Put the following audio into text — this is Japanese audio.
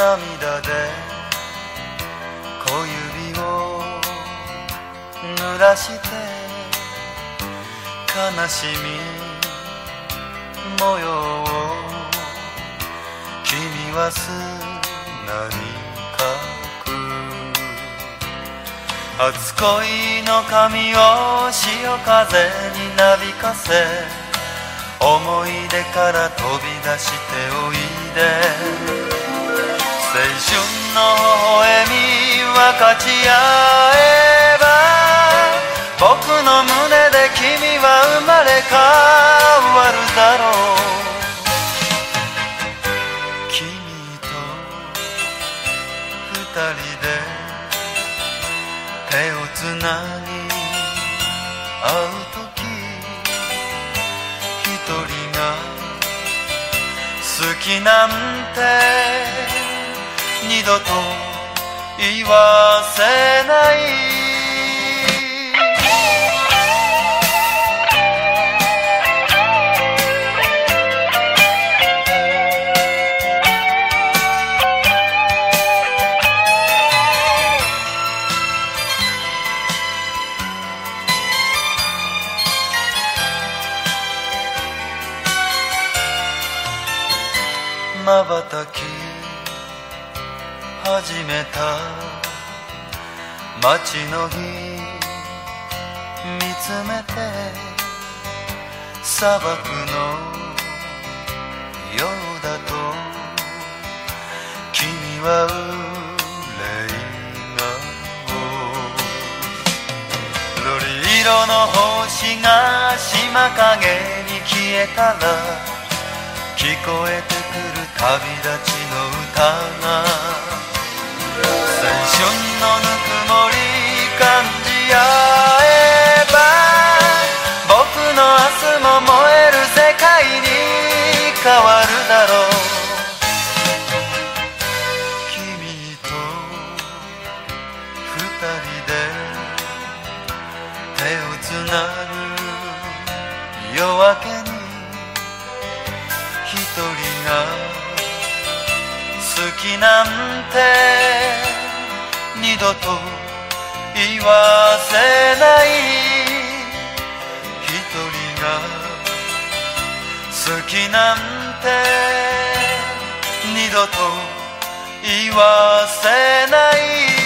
涙で小指を濡らして悲しみ模様を君は砂にかく初恋の髪を潮風になびかせ思い出から飛び出しておいで。春の微笑み分かち合えば僕の胸で君は生まれ変わるだろう。君と二人で手をつなぎ会う時一人が好きなんて二度と言わせない。まばたき始めた。街の日見つめて。砂漠のようだと。君は憂い顔瑠璃色の星が島影に消えたら聞こえてくる旅立ちの歌が。春のぬくもり感じ合えば僕の明日も燃える世界に変わるだろう君と二人で手をつなぐ。夜明けに一人が好きなんて二度と言わせない。一人が好きなんて二度と言わせない